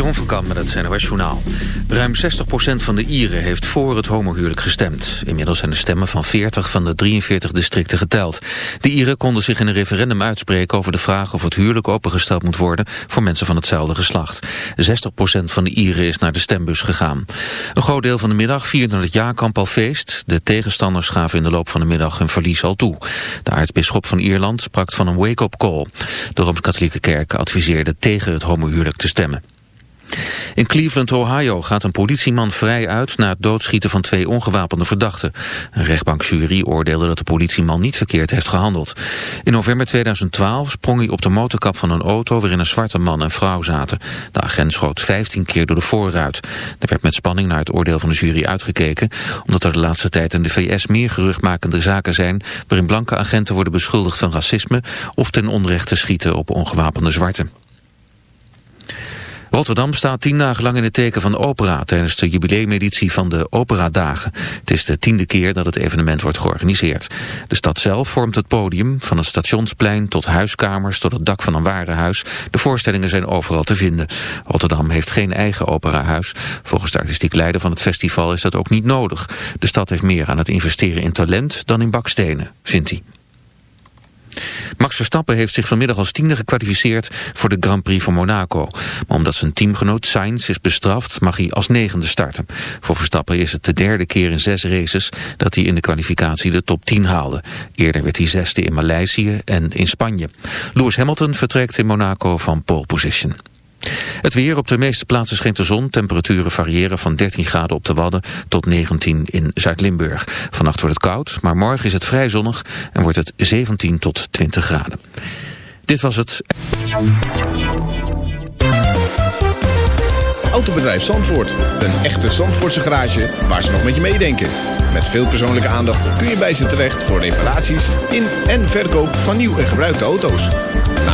Jeroen van Kam met het NOS Journaal. Ruim 60% van de Ieren heeft voor het homohuwelijk gestemd. Inmiddels zijn de stemmen van 40 van de 43 districten geteld. De Ieren konden zich in een referendum uitspreken over de vraag of het huwelijk opengesteld moet worden voor mensen van hetzelfde geslacht. 60% van de Ieren is naar de stembus gegaan. Een groot deel van de middag vierde het jaarkamp al feest. De tegenstanders gaven in de loop van de middag hun verlies al toe. De aartsbisschop van Ierland sprak van een wake-up call. De Rooms-Katholieke Kerk adviseerde tegen het homohuwelijk te stemmen. In Cleveland, Ohio gaat een politieman vrij uit na het doodschieten van twee ongewapende verdachten. Een rechtbankjury oordeelde dat de politieman niet verkeerd heeft gehandeld. In november 2012 sprong hij op de motorkap van een auto waarin een zwarte man en vrouw zaten. De agent schoot 15 keer door de voorruit. Er werd met spanning naar het oordeel van de jury uitgekeken, omdat er de laatste tijd in de VS meer geruchtmakende zaken zijn waarin blanke agenten worden beschuldigd van racisme of ten onrechte schieten op ongewapende zwarten. Rotterdam staat tien dagen lang in het teken van opera tijdens de jubileumeditie van de Operadagen. Het is de tiende keer dat het evenement wordt georganiseerd. De stad zelf vormt het podium, van het stationsplein tot huiskamers tot het dak van een warenhuis. De voorstellingen zijn overal te vinden. Rotterdam heeft geen eigen operahuis. Volgens de artistiek leider van het festival is dat ook niet nodig. De stad heeft meer aan het investeren in talent dan in bakstenen, vindt hij. Max Verstappen heeft zich vanmiddag als tiende gekwalificeerd voor de Grand Prix van Monaco. Maar omdat zijn teamgenoot Sainz is bestraft, mag hij als negende starten. Voor Verstappen is het de derde keer in zes races dat hij in de kwalificatie de top 10 haalde. Eerder werd hij zesde in Maleisië en in Spanje. Lewis Hamilton vertrekt in Monaco van pole position. Het weer op de meeste plaatsen schijnt de zon. Temperaturen variëren van 13 graden op de Wadden tot 19 in Zuid-Limburg. Vannacht wordt het koud, maar morgen is het vrij zonnig en wordt het 17 tot 20 graden. Dit was het. Autobedrijf Zandvoort. Een echte Zandvoortse garage waar ze nog met je meedenken. Met veel persoonlijke aandacht kun je bij ze terecht voor reparaties in en verkoop van nieuw en gebruikte auto's.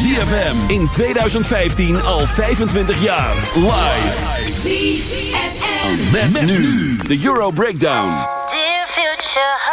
ZFM in 2015 al 25 jaar. Live. ZFM. Met, nu de Euro Breakdown. Dear future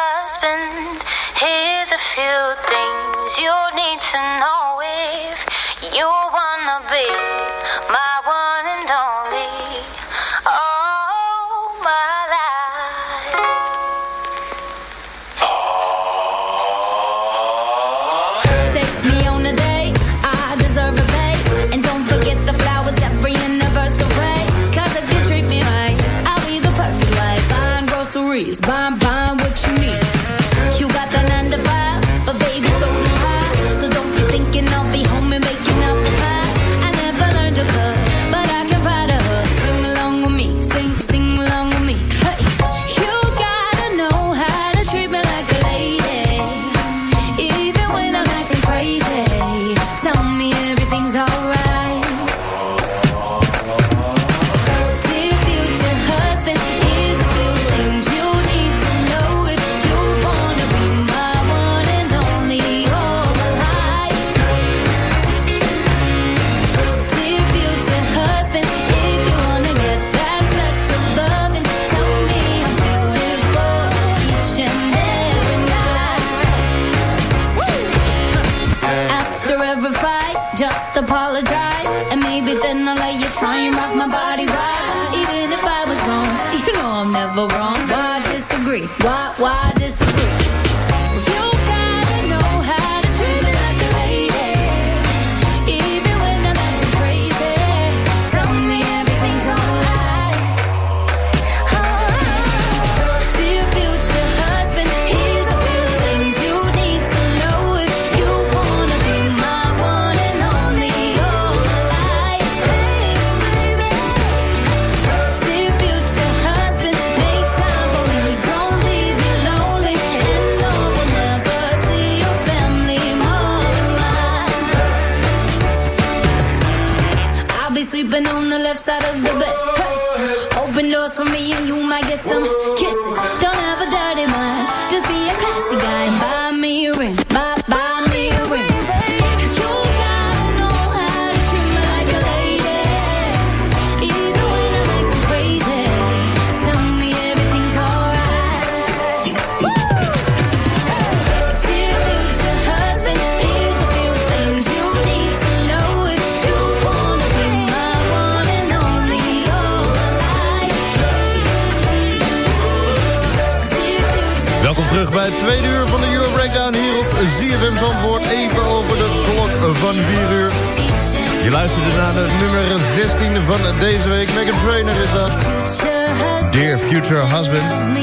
Husband.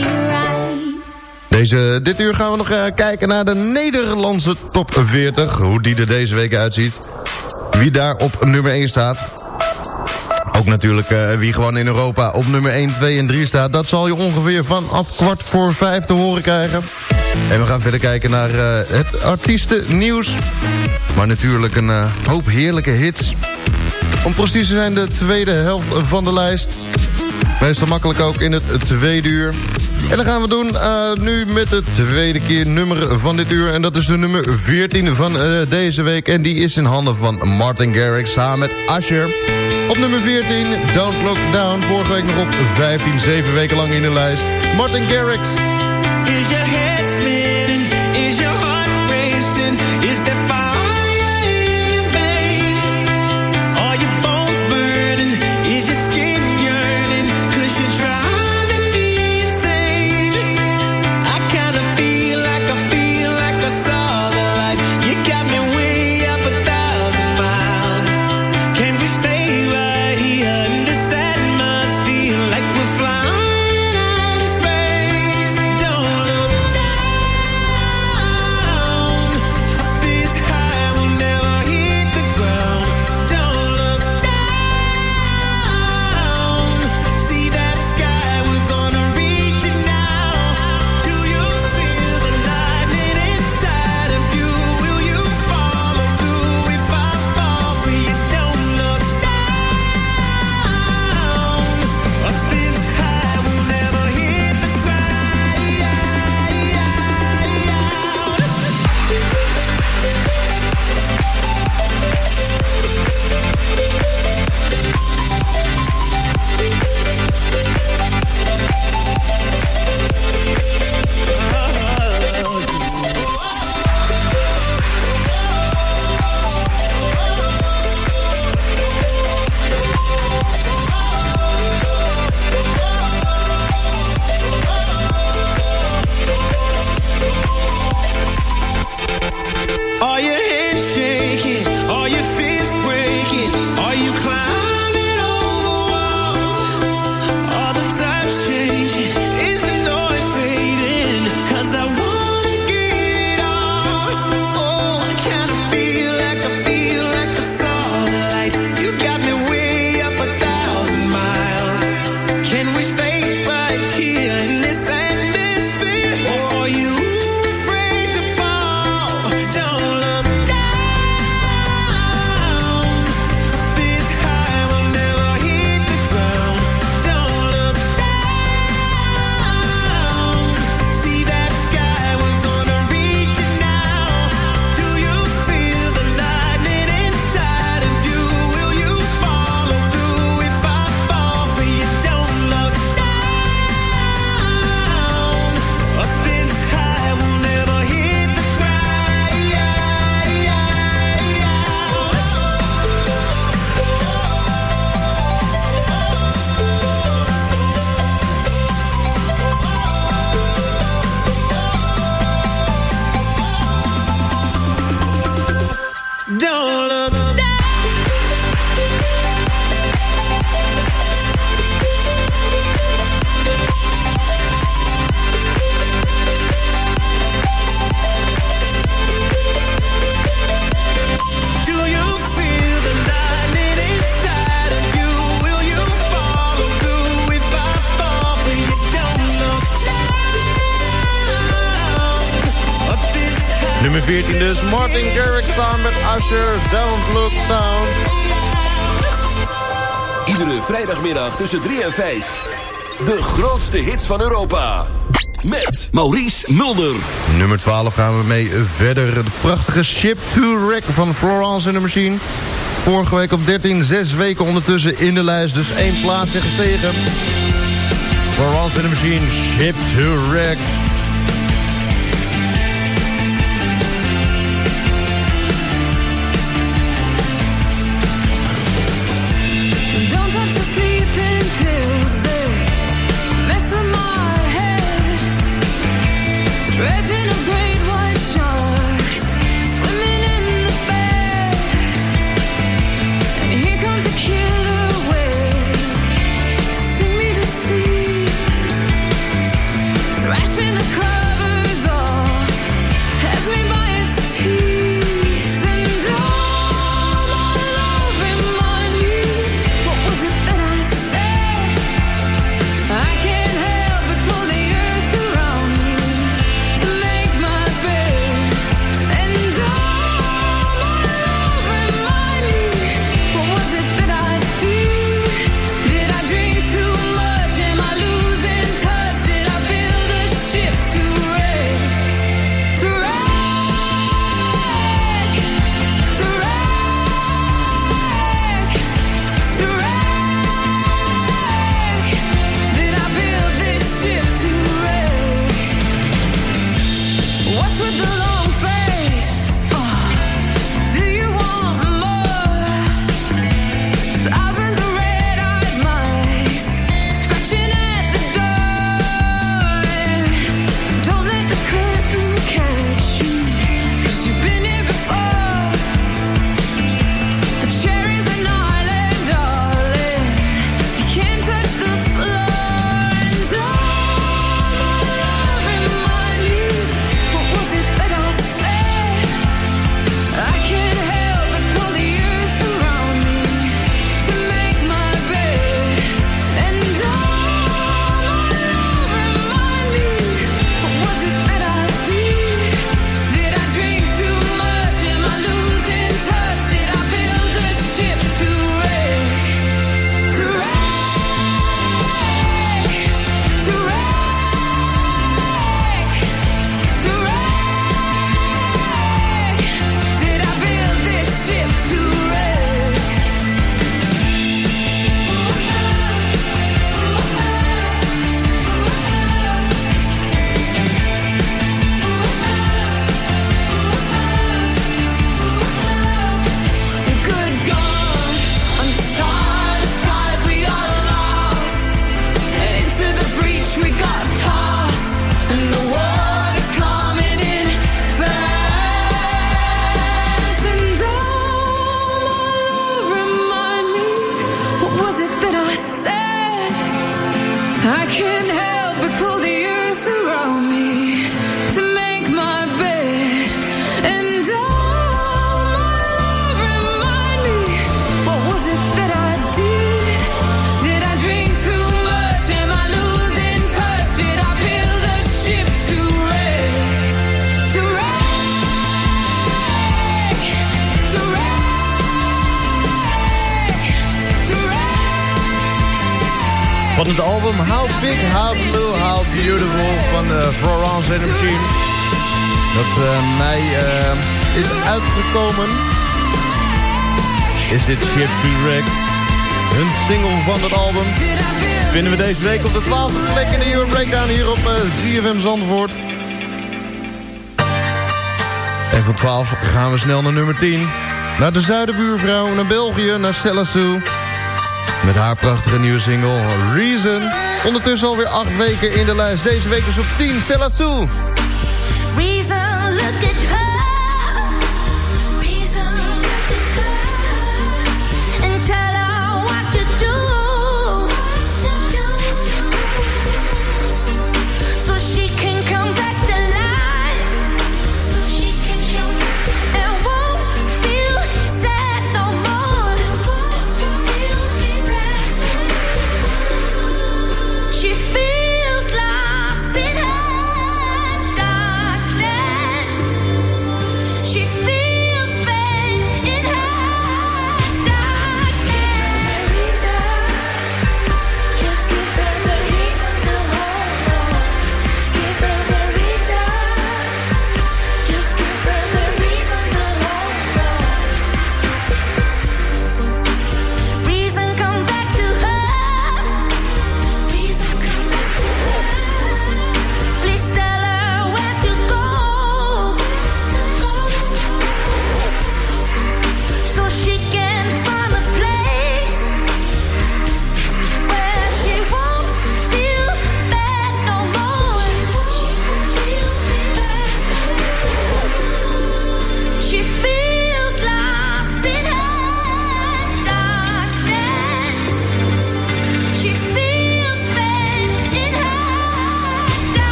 Deze, dit uur gaan we nog uh, kijken naar de Nederlandse top 40. Hoe die er deze week uitziet. Wie daar op nummer 1 staat. Ook natuurlijk uh, wie gewoon in Europa op nummer 1, 2 en 3 staat. Dat zal je ongeveer vanaf kwart voor 5 te horen krijgen. En we gaan verder kijken naar uh, het artiestennieuws. Maar natuurlijk een hoop heerlijke hits. Om precies te zijn de tweede helft van de lijst. Meestal makkelijk ook in het tweede uur. En dan gaan we doen uh, nu met de tweede keer nummer van dit uur. En dat is de nummer 14 van uh, deze week. En die is in handen van Martin Garrix samen met Asher. Op nummer 14, Don't Look Down. Vorige week nog op 15, 7 weken lang in de lijst. Martin Garrix. Is vrijdagmiddag tussen 3 en 5. De grootste hits van Europa. Met Maurice Mulder. Nummer 12 gaan we mee verder. De prachtige Ship to Wreck van Florence in the Machine. Vorige week op 13, zes weken ondertussen in de lijst. Dus één plaats gestegen. Florence in the Machine, Ship to Wreck. is Chip Direct. Hun single van het album vinden we deze week op de 12e plek in de Breakdown hier op eh, ZFM Zandvoort. En van 12 gaan we snel naar nummer 10. Naar de zuidenbuurvrouw, naar België, naar Stella Sue. Met haar prachtige nieuwe single Reason. Ondertussen alweer 8 weken in de lijst. Deze week is op 10 Stella Sue. Reason, look at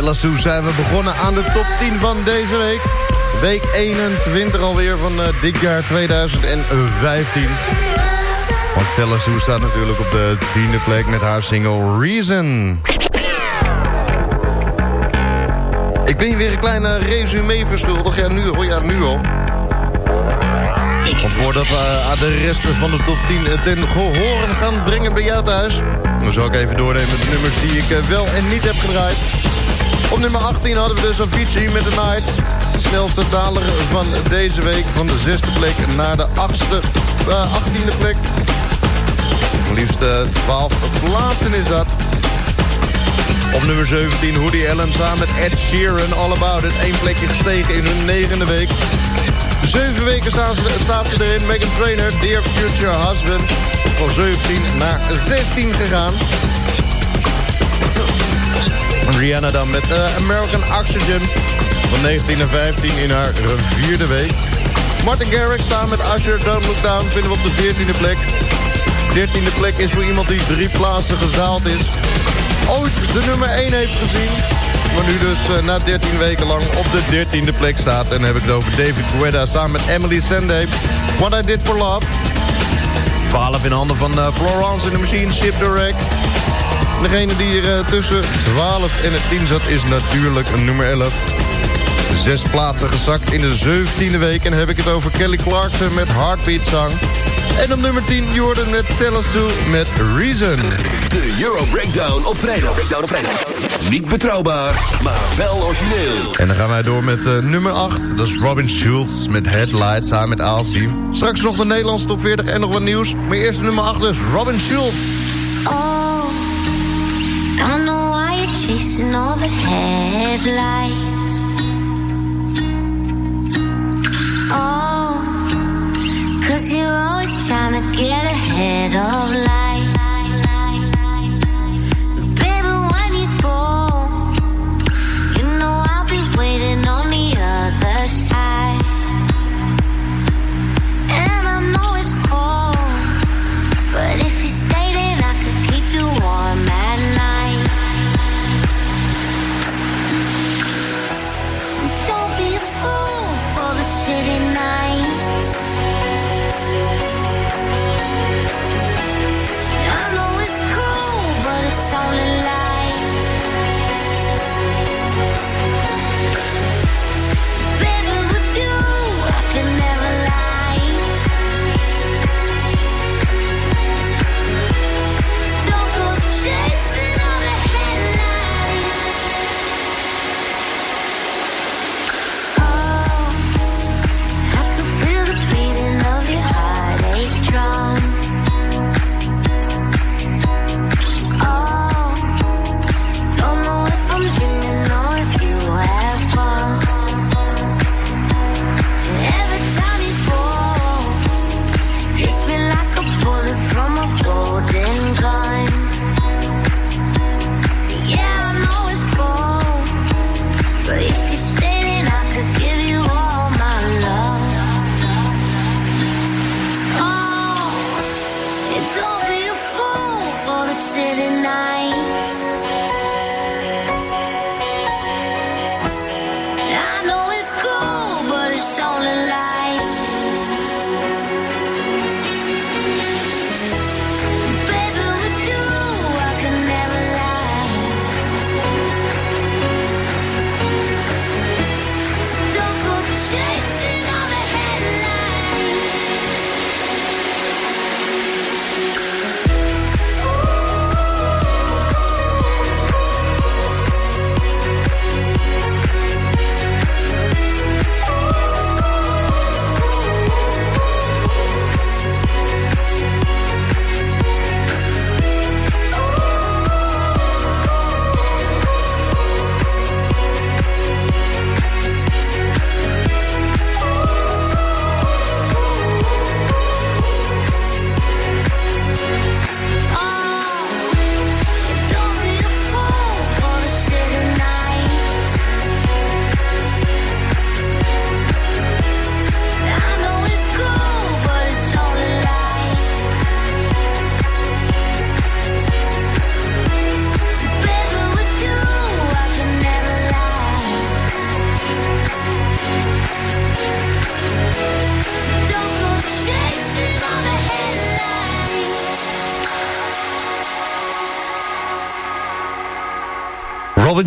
Celassou zijn we begonnen aan de top 10 van deze week. Week 21 alweer van uh, dit jaar 2015. Want Celassou staat natuurlijk op de tiende plek met haar single Reason. Ik ben je weer een kleine resume verschuldigd. Ja, nu al. Ja, nu al. Want voordat we de rest van de top 10 ten gehoren gaan brengen bij jou thuis... dan zal ik even doornemen de nummers die ik eh, wel en niet heb gedraaid. Op nummer 18 hadden we dus Avicii met The Night. Snelste daler van deze week van de zesde plek naar de achtste, uh, achttiende plek. Liefst uh, 12 plaatsen is dat. Op nummer 17 Hoodie Allen samen met Ed Sheeran All About It. Eén plekje gestegen in hun negende week. Zeven weken staan ze, staat ze erin. Megan Trainer, Dear Future Husband. Van 17 naar 16 gegaan. Rihanna dan met uh, American Oxygen. Van 19 naar 15 in haar vierde week. Martin Garrix samen met Usher, Don't Look Down vinden we op de 14e plek. 13e plek is voor iemand die drie plaatsen gedaald is. Ooit de nummer 1 heeft gezien. Maar nu dus uh, na 13 weken lang op de 13e plek staat. En dan heb ik het over David Guetta samen met Emily Sande. What I Did For Love. 12 in handen van uh, Florence in de Machine, Wreck. Degene die er uh, tussen 12 en het 10 zat is natuurlijk nummer 11. Zes plaatsen gezakt in de 17e week. En dan heb ik het over Kelly Clarkson met Heartbeat Song. En op nummer 10 Jordan met Celestine met Reason. De Euro Breakdown op vrijdag. Breakdown op vrijdag. Niet betrouwbaar, maar wel origineel. En dan gaan wij door met uh, nummer 8. Dat is Robin Schulz met Headlights samen met Alcy. Straks nog de Nederlandse top 40 en nog wat nieuws. Maar eerst nummer 8 dus, Robin Schulz. Oh, chasing all the headlights. Oh, cause you're always trying to get ahead of life.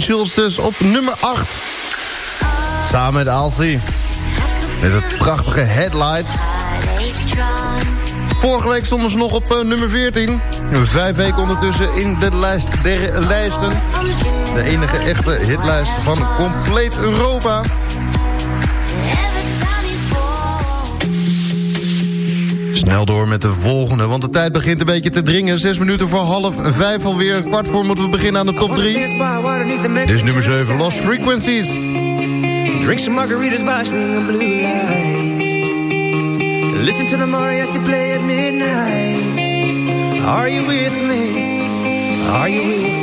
Schulz dus op nummer 8. Samen met Aalstie. Met het prachtige Headlight. Vorige week stonden ze nog op eh, nummer 14. Vijf weken ondertussen in de lijst der lijsten. De enige echte hitlijst van compleet Europa. Snel door met de volgende, want de tijd begint een beetje te dringen. Zes minuten voor half vijf alweer. Kwart voor moeten we beginnen aan de top drie. Dit is nummer 7, Lost Frequencies. Drink some margaritas by swinging blue lights. Listen to the mariachi play at midnight. Are you with me? Are you with me?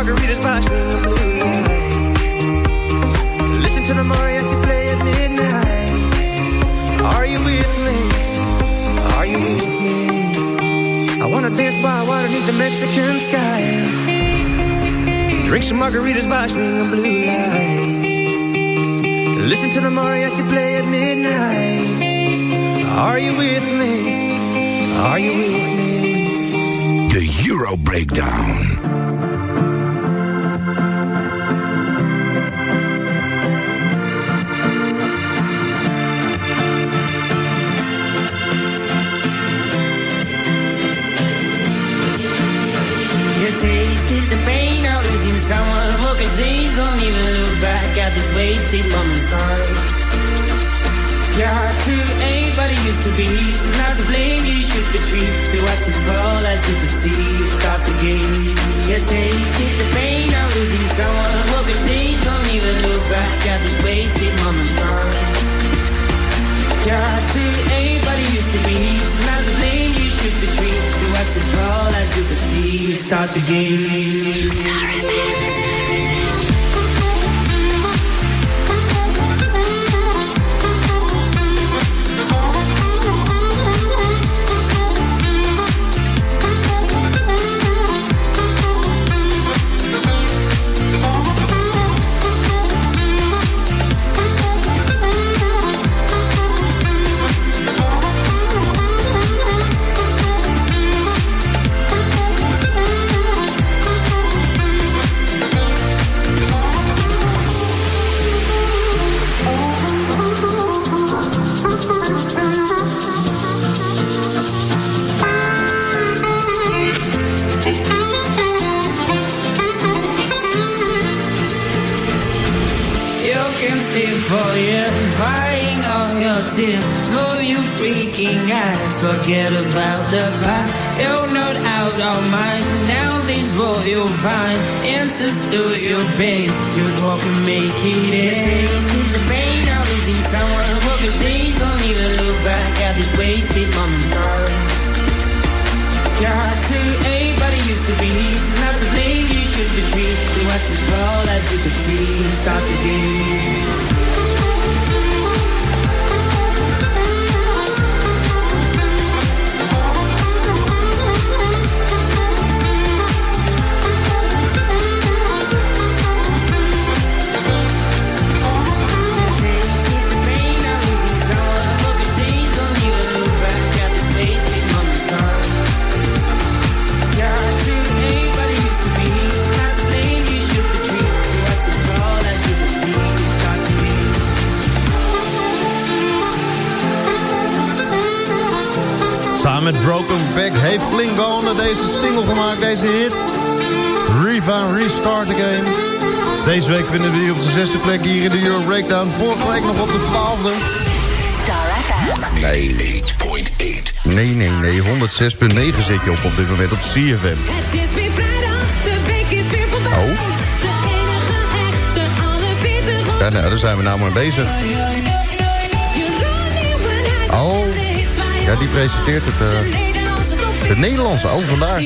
Margaritas swinging blue lights. Listen to the mariachi play at midnight. Are you with me? Are you with me? I wanna dance by water beneath the Mexican sky. Drink some margaritas by swinging blue lights. Listen to the mariachi play at midnight. Are you with me? Are you with me? De Euro Breakdown. The pain of losing someone can scenes Don't even look back at this wasted moment's time. Your heart to anybody used to be. So not to blame, you should retreat We watch it fall as you could see. Stop the game. You tasted the pain of losing someone can scenes Don't even look back at this wasted moment's time. Your heart to anybody used to be. So not to blame, you should retreat We watch it fall as you could see. Start the game. You Back heeft Klingon deze single gemaakt, deze hit. Riva Restart Again. Deze week vinden we die op de zesde plek hier in de Euro Breakdown. Vorige week nog op de twaalfde. Star FM. Nee. 8.8. Nee, nee, nee. 106.9 zit je op op dit moment op CFM. Het is weer vrijdag, de week is weer voorbij. Oh. De enige echte, alle witte Ja, nou, daar zijn we nou maar bezig. Die presenteert het. eh, de Nederlandse, oh, vandaar.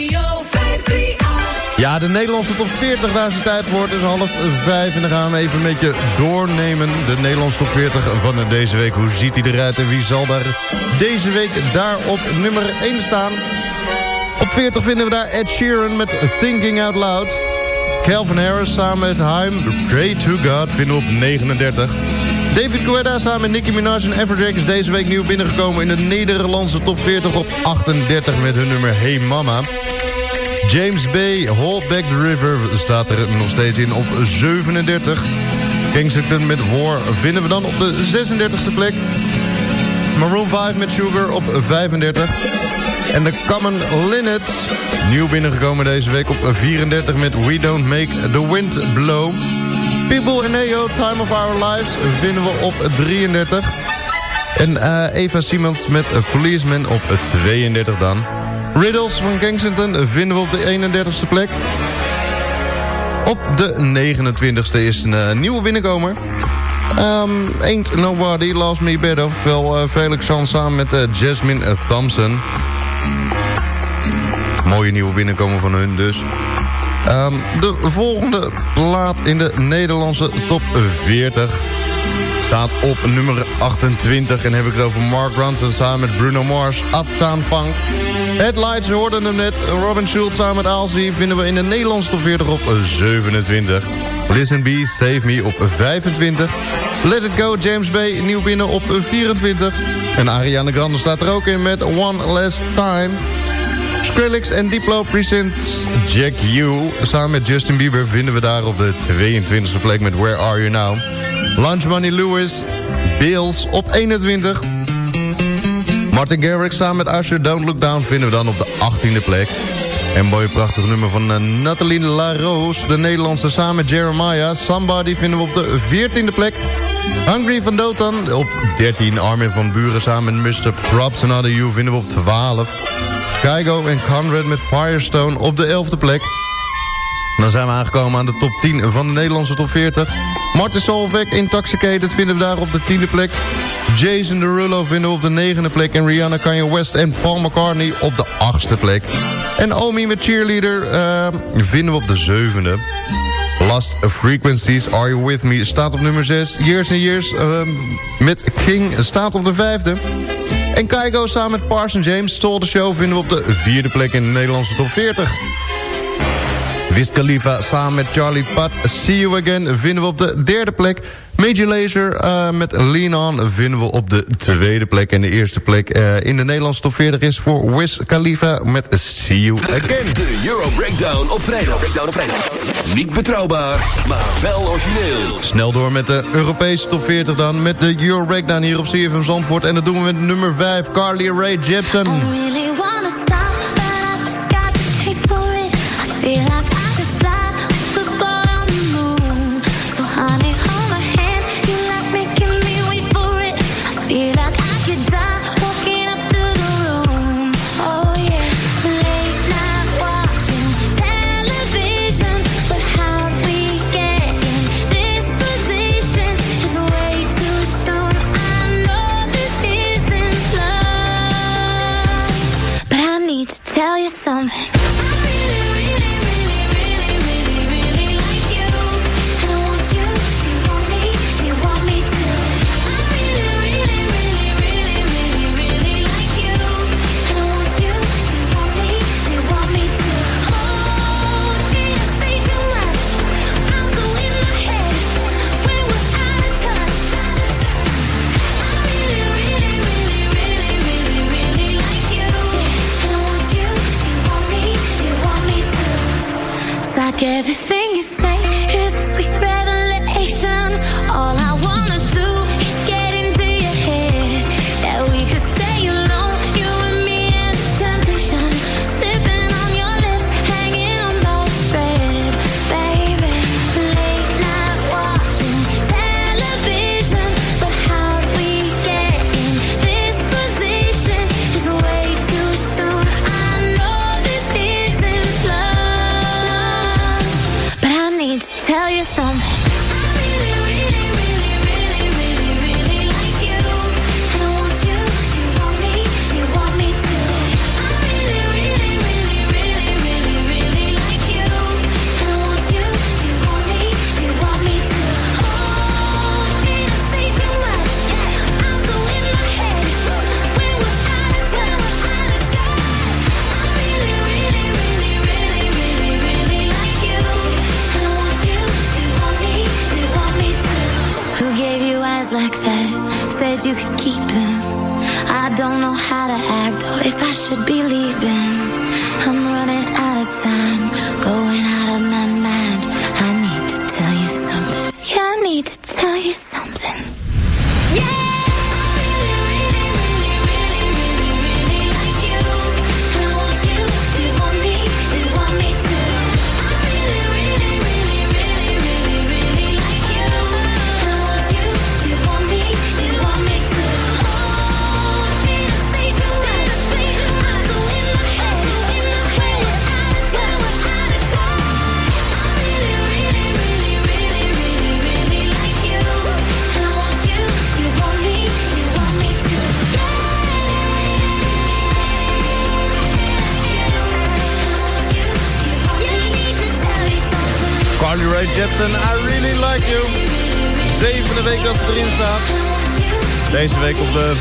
Ja, de Nederlandse top 40, daar is het tijd voor. Het is half vijf en dan gaan we even een beetje doornemen. De Nederlandse top 40 van deze week. Hoe ziet hij eruit en wie zal daar deze week daar op nummer 1 staan? Op 40 vinden we daar Ed Sheeran met Thinking Out Loud. Calvin Harris samen met Haim, Pray to God, vinden we op 39. David Guetta samen met Nicki Minaj en Everjack is deze week nieuw binnengekomen in de Nederlandse top 40 op 38 met hun nummer Hey Mama. James Bay, Hold Back the River, staat er nog steeds in op 37. Kensington met War vinden we dan op de 36e plek. Maroon 5 met Sugar op 35. En de Common Linnets, nieuw binnengekomen deze week op 34 met We Don't Make the Wind Blow. People in EO, Time of Our Lives, vinden we op 33. En eh, Eva Siemens met A Policeman op 32 dan. Riddles van Kensington vinden we op de 31ste plek. Op de 29ste is een eh, nieuwe binnenkomer. Um, Ain't Nobody Loves Me Better. Oftewel eh, Felix Jan samen met eh, Jasmine eh, Thompson. Mooie nieuwe binnenkomer van hun dus. Ehm, de volgende plaat in de Nederlandse top 40 staat op nummer 28. En heb ik het over Mark Ronson samen met Bruno Mars, Uptown Funk. Headlights hoorden hem net. Robin Schultz samen met Alzi vinden we in de Nederlandse top 40 op 27. Listen Be, Save Me op 25. Let It Go, James Bay, nieuw binnen op 24. En Ariana Grande staat er ook in met One Last Time. Skrillex en Diplo presents Jack U. Samen met Justin Bieber vinden we daar op de 22e plek met Where Are You Now. Lunch Money Lewis, Bills op 21. Martin Garrix samen met Usher, Don't Look Down vinden we dan op de 18e plek. En mooi prachtig nummer van uh, Nathalie LaRose, de Nederlandse samen met Jeremiah. Somebody vinden we op de 14e plek. Hungry van Dotan op 13. Armin van Buren samen met Mr. Props Another You vinden we op 12. Kygo en Conrad met Firestone op de 11e plek. Dan zijn we aangekomen aan de top 10 van de Nederlandse top 40. Martin Solveig, Intoxicated, vinden we daar op de 10e plek. Jason Derulo vinden we op de 9e plek. En Rihanna, Kanye West en Paul McCartney op de 8e plek. En Omi met Cheerleader uh, vinden we op de 7e. Last Frequencies, Are You With Me, staat op nummer 6. Years and Years uh, met King staat op de 5e. En Kygo samen met Parson James, Stole the Show, vinden we op de 4e plek in de Nederlandse top 40. Wiz Khalifa samen met Charlie Pat, See You Again, vinden we op de derde plek. Major Lazer uh, met Lean On vinden we op de tweede plek. En de eerste plek uh, in de Nederlandse top 40 is voor Wiz Khalifa met See You Again. De Euro Breakdown op vrijdag. Breakdown op vrijdag. Niet betrouwbaar, maar wel origineel. Snel door met de Europese top 40 dan. Met de Euro Breakdown hier op CFM Zandvoort. En dat doen we met nummer 5, Carly Rae Jepsen.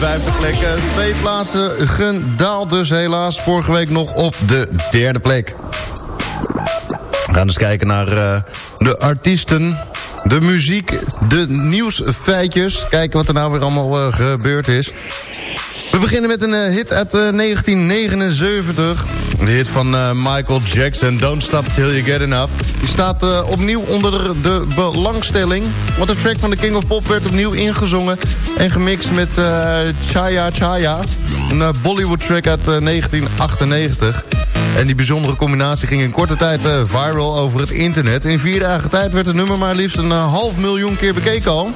Vijfde plek. eh, Twee plaatsen gedaald dus helaas. Vorige week nog op de derde plek. We gaan eens kijken naar eh, de artiesten, de muziek, de nieuwsfeitjes. Kijken wat er nou weer allemaal eh, gebeurd is. We beginnen met een hit uit eh, 1979. De hit van Michael Jackson, Don't Stop Till You Get Enough. Die staat eh, opnieuw onder de belangstelling. Want de track van de King of Pop werd opnieuw ingezongen... en gemixt met eh, Chaya Chaya. Een eh, Bollywood track uit eh, 1998. En die bijzondere combinatie ging in korte tijd viral over het internet. In vier dagen tijd werd het nummer maar liefst een half miljoen keer bekeken al.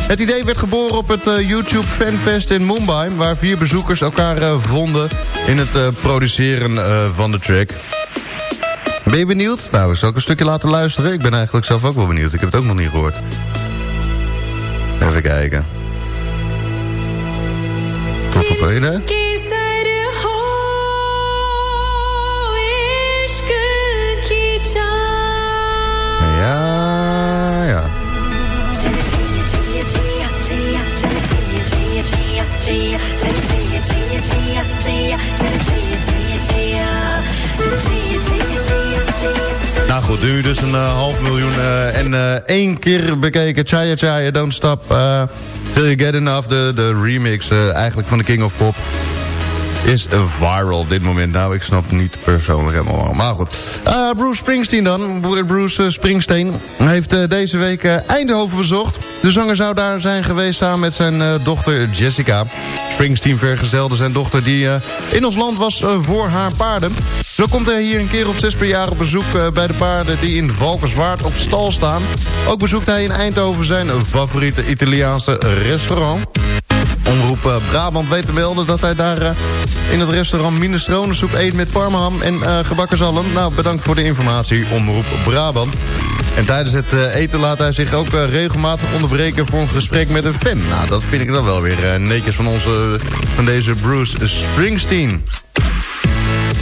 Het idee werd geboren op het YouTube Fanfest in Mumbai... waar vier bezoekers elkaar vonden in het produceren van de track. Ben je benieuwd? Nou, zal ik een stukje laten luisteren? Ik ben eigenlijk zelf ook wel benieuwd. Ik heb het ook nog niet gehoord. Even kijken. Tot op hè? Ja, ja. Nou goed, nu dus een eh, half miljoen eh, en eh, één keer bekeken. Chaya Chaya, Don't Stop Till You Get Enough. De, de remix eigenlijk van de King of Pop is viral dit moment. Nou, ik snap niet persoonlijk helemaal waarom. Maar goed. Eh, Bruce Springsteen dan. Bruce eh, Springsteen heeft eh, deze week Eindhoven bezocht. De zanger zou daar zijn geweest samen met zijn dochter Jessica. Springsteen vergezelde zijn dochter die in ons land was voor haar paarden. Zo komt hij hier een keer of zes per jaar op bezoek bij de paarden die in Valkenswaard op stal staan. Ook bezoekt hij in Eindhoven zijn favoriete Italiaanse restaurant. Omroep eh, Brabant weet te melden dat hij daar eh, in het restaurant minestronensoep eet met parmaham en eh, gebakken zalm. Nou, bedankt voor de informatie, Omroep Brabant. En tijdens het eten laat hij zich ook regelmatig onderbreken voor een gesprek met een fan. Nou, dat vind ik dan wel weer netjes van, onze, van deze Bruce Springsteen.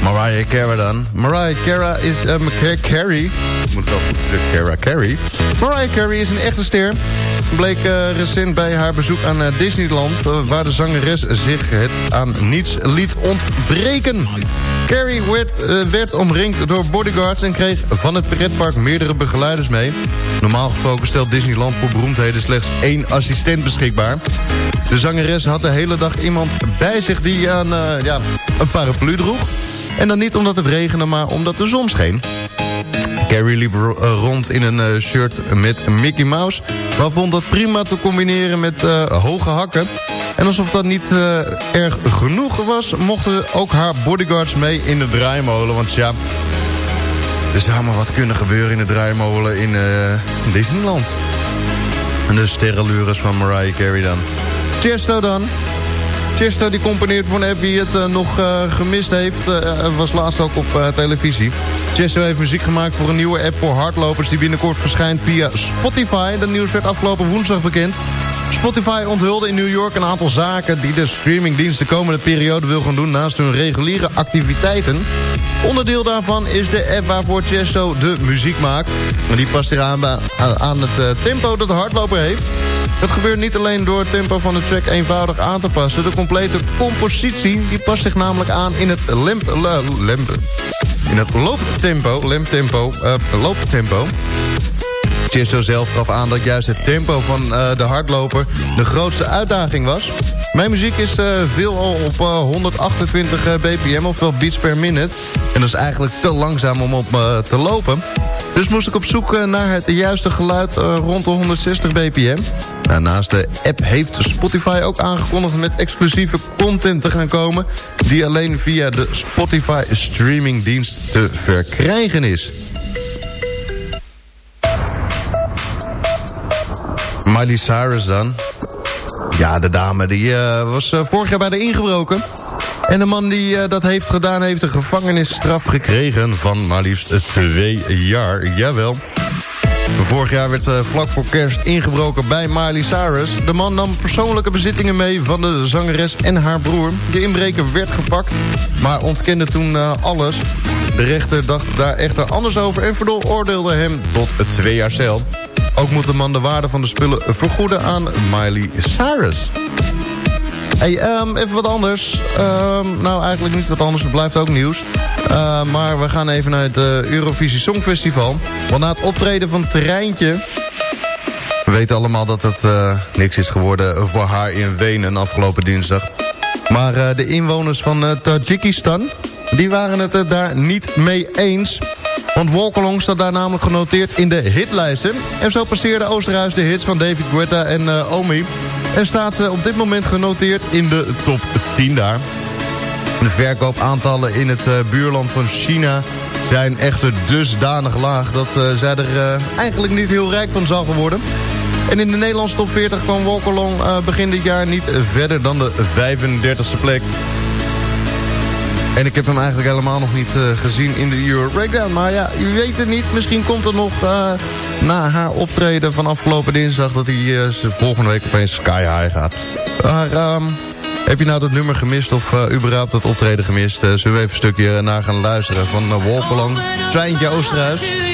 Mariah Carey dan. Mariah Carey is... Um, Carey. Ik moet wel goed Cara Carey. Mariah Carey is een echte ster. Bleek eh, recent bij haar bezoek aan eh, Disneyland... eh, waar de zangeres zich het aan niets liet ontbreken. Carey werd, werd omringd door bodyguards... en kreeg van het pretpark meerdere begeleiders mee. Normaal gesproken stelt Disneyland voor beroemdheden... slechts één assistent beschikbaar. De zangeres had de hele dag iemand bij zich die aan, ja, een paraplu droeg. En dan niet omdat het regende, maar omdat de zon scheen. Carrie liep eh, rond in een eh, shirt met Mickey Mouse... maar vond dat prima te combineren met eh, hoge hakken. En alsof dat niet erg genoeg was... mochten ook haar bodyguards mee in de draaimolen. Want ja, er zou maar wat kunnen gebeuren in de draaimolen in Disneyland. En de sterrenlures van Mariah Carey dan. Chesto dan. Chesto die componeert voor een app wie het nog gemist heeft. eh, was laatst ook op televisie. Chesto heeft muziek gemaakt voor een nieuwe app voor hardlopers... die binnenkort verschijnt via Spotify. Dat nieuws werd afgelopen woensdag bekend. Spotify onthulde in New York een aantal zaken... die de streamingdienst de komende periode wil gaan doen... naast hun reguliere activiteiten. Onderdeel daarvan is de app waarvoor Chesto de muziek maakt. En die past zich aan, aan het eh, tempo dat de hardloper heeft. Dat gebeurt niet alleen door het tempo van de track eenvoudig aan te passen. De complete compositie die past zich namelijk aan in het lemp, la- lemp, in het looptempo, lemptempo, eh, looptempo Chisto zelf gaf aan dat juist het tempo van eh, de hardloper de grootste uitdaging was. Mijn muziek is uh, veel al op uh, 128 bpm, ofwel beats per minute. En dat is eigenlijk te langzaam om op te lopen. Dus moest ik op zoek naar het juiste geluid rond de 160 bpm. Naast de app heeft Spotify ook aangekondigd met exclusieve content te gaan komen... die alleen via de Spotify streamingdienst te verkrijgen is. Miley Cyrus dan. Ja, de dame die uh, was uh, vorig jaar bij de ingebroken. En de man die uh, dat heeft gedaan heeft een gevangenisstraf gekregen van maar liefst twee jaar. Jawel. Vorig jaar werd uh, vlak voor kerst ingebroken bij Miley Cyrus. De man nam persoonlijke bezittingen mee van de zangeres en haar broer. De inbreker werd gepakt, maar ontkende toen uh, alles. De rechter dacht daar echter anders over en veroordeelde hem tot twee jaar cel. Ook moet de man de waarde van de spullen vergoeden aan Miley Cyrus. Hey, um, even wat anders. Um, nou, eigenlijk niet wat anders. Het blijft ook nieuws. Uh, maar we gaan even naar het uh, Eurovisie Songfestival. Want na het optreden van Treintje... We weten allemaal dat het uh, niks is geworden voor haar in Wenen afgelopen dinsdag. Maar de inwoners van Tajikistan... die waren het daar niet mee eens... Want Walk Along staat daar namelijk genoteerd in de hitlijsten. En zo passeerde Oosterhuis de hits van David Guetta en Omi. En staat ze op dit moment genoteerd in de top 10 daar. De verkoopaantallen in het uh, buurland van China zijn echter dusdanig laag... dat uh, zij er eigenlijk niet heel rijk van zal worden. En in de Nederlandse top 40 kwam Walk Along begin dit jaar niet verder dan de 35e plek. En ik heb hem eigenlijk helemaal nog niet gezien in de Euro Breakdown. Maar ja, je weet het niet. Misschien komt er nog na haar optreden van afgelopen dinsdag... dat hij uh, volgende week opeens sky high gaat. Maar um, heb je nou dat nummer gemist of überhaupt dat optreden gemist? zullen we even een stukje naar gaan luisteren van uh, Walk Along. Treintje Oosterhuis.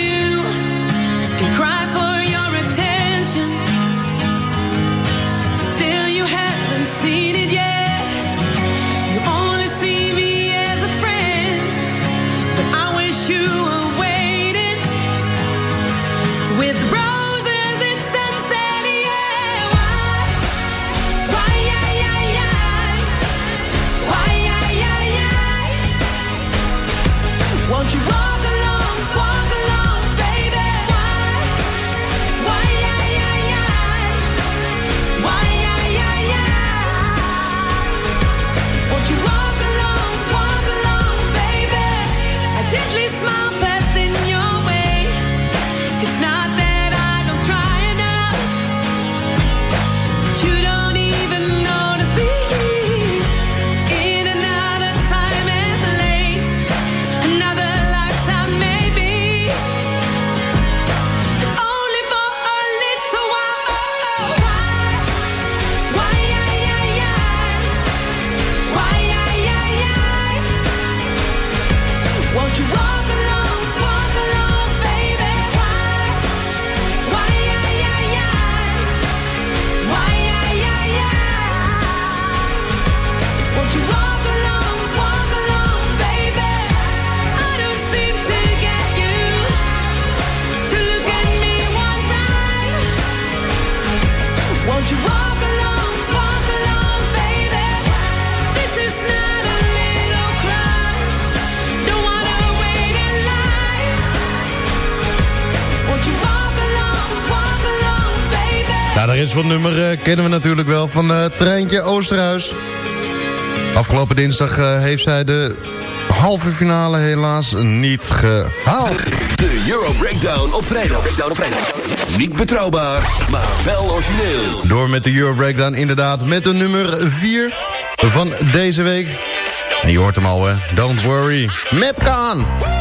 Kennen we natuurlijk wel van uh, Treintje Oosterhuis. Afgelopen dinsdag uh, heeft zij de halve finale helaas niet gehaald. De Euro Breakdown op vrijdag. Breakdown op vrijdag. Niet betrouwbaar, maar wel origineel. Door met de Euro Breakdown inderdaad met de nummer 4 van deze week. En je hoort hem al hè, Don't Worry, met Kaan.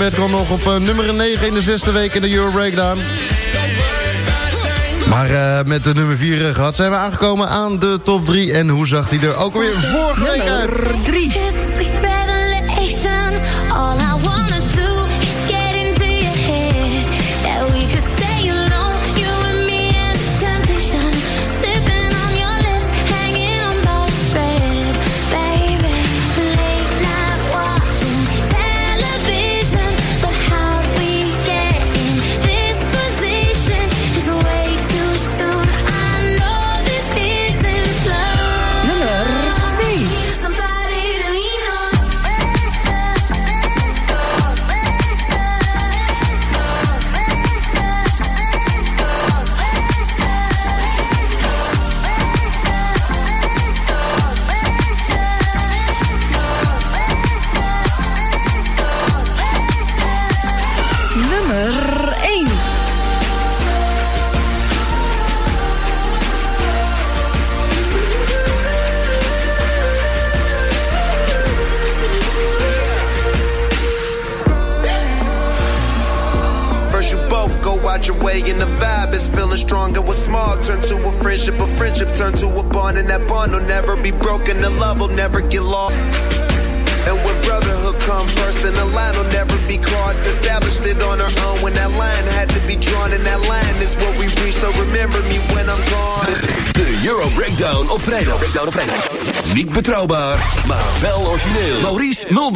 en gewoon nog op eh, nummer 9 in de zesde week in de Euro Breakdown. Maar uh, met de nummer 4 eh, gehad zijn we aangekomen aan de top 3. En hoe zag hij er ook alweer vorige week uit? 3.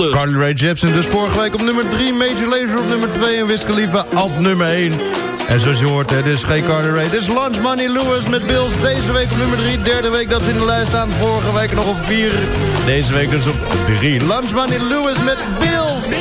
seconden. Carly Rae Jepsen dus vorige week op nummer 3. Major Lazer op nummer 2 en Wiz Khalifa op nummer 1. En zoals je hoort, het is geen Carly Rae. Dit is Lunch Money Lewis met Bills. Deze week op nummer 3. Derde week dat ze in de lijst staan. Vorige week nog op 4. Deze week dus op 3. Lunch Money Lewis met Bills.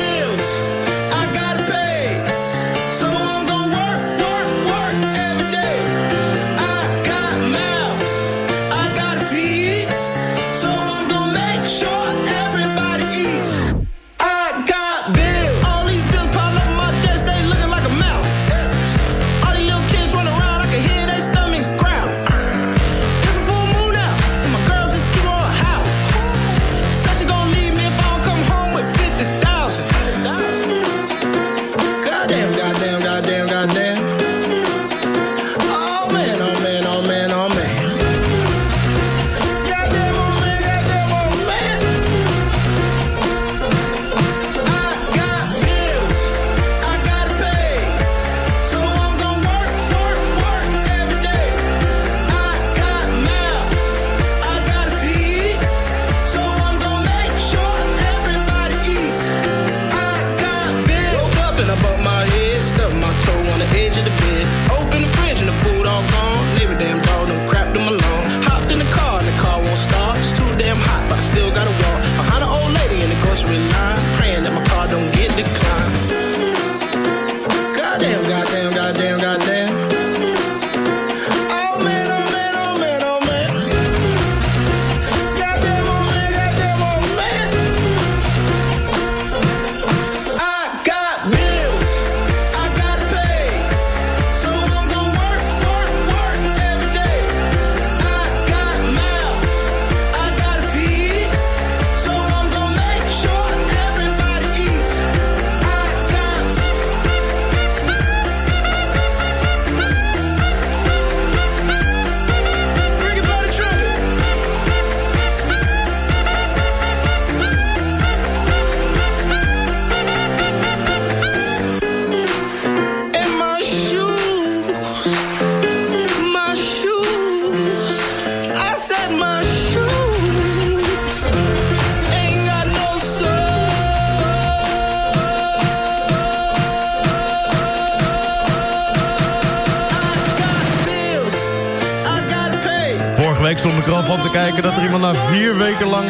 Dat na vier weken lang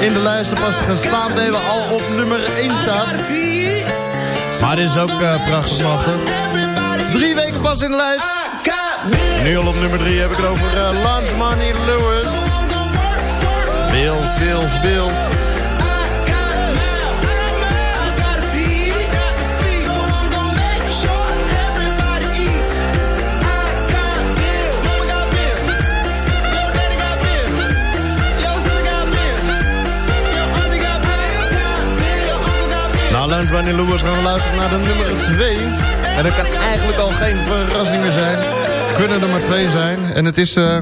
in de lijsten pas gestaan hebben al op nummer 1 staat. Maar dit is ook uh, prachtig machtig. Drie weken pas in de lijst. Nu al op nummer 3 heb ik het over uh, Lunch Money Lewis. Bills, Bills, Bills. Na Lunch Money Lewis gaan we luisteren naar de nummer 2. En dat kan eigenlijk al geen verrassing meer zijn. Kunnen er maar twee zijn. En het is uh,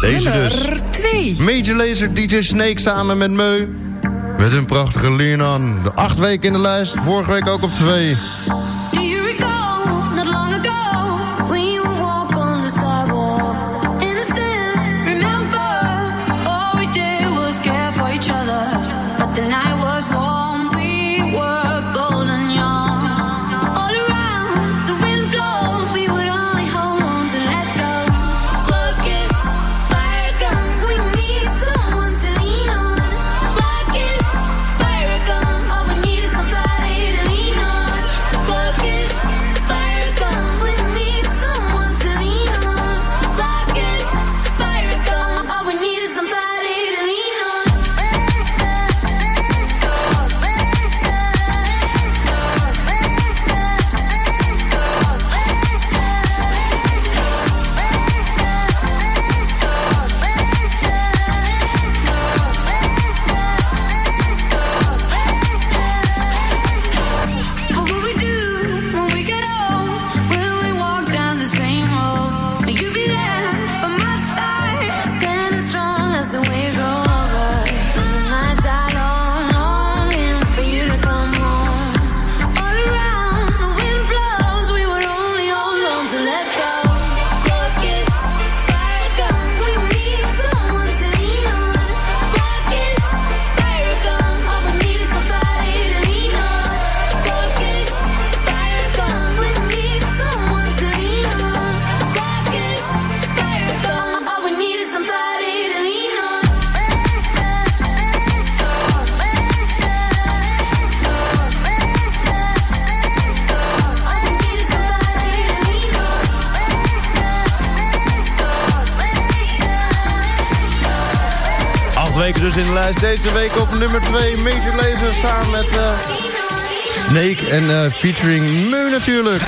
deze dus. Nummer 2. Major Lazer DJ Snake samen met Meu. Met een prachtige Lean. De acht weken in de lijst. Vorige week ook op twee. Deze week op nummer 2. Major Lazer samen met eh, Snake en eh, featuring Meu natuurlijk.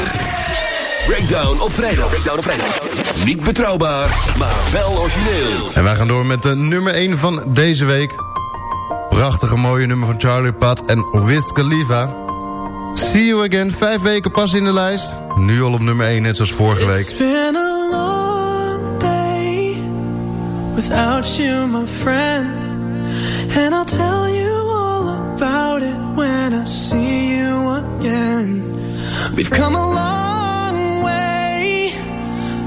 Breakdown op vrijdag. Breakdown op vrijdag. Niet betrouwbaar, maar wel origineel. En wij gaan door met de nummer 1 van deze week. Prachtige mooie nummer van Charlie Pat en Wiz Khalifa. See you again. Vijf weken pas in de lijst. Nu al op nummer 1, net zoals vorige week. It's been a long day without you, my friend. We've come a long way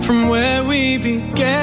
from where we began.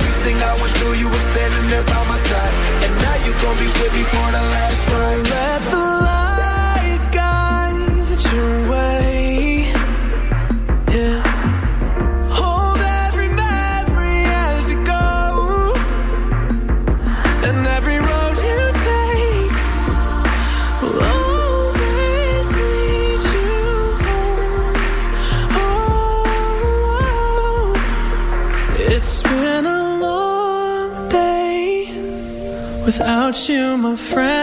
Everything I went through, you were standing there by my side, and now you gon' be with me for the last ride. Let the light guide your way. My friend.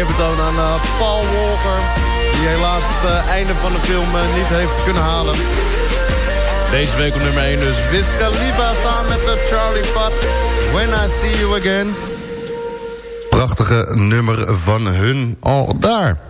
Eerbetoon aan eh, Paul Walker. Die helaas het eh, einde van de film eh, niet heeft kunnen halen. Deze week op nummer 1 dus Wiz Khalifa samen met de Charlie Puth. When I See You Again. Prachtige nummer van hun al daar.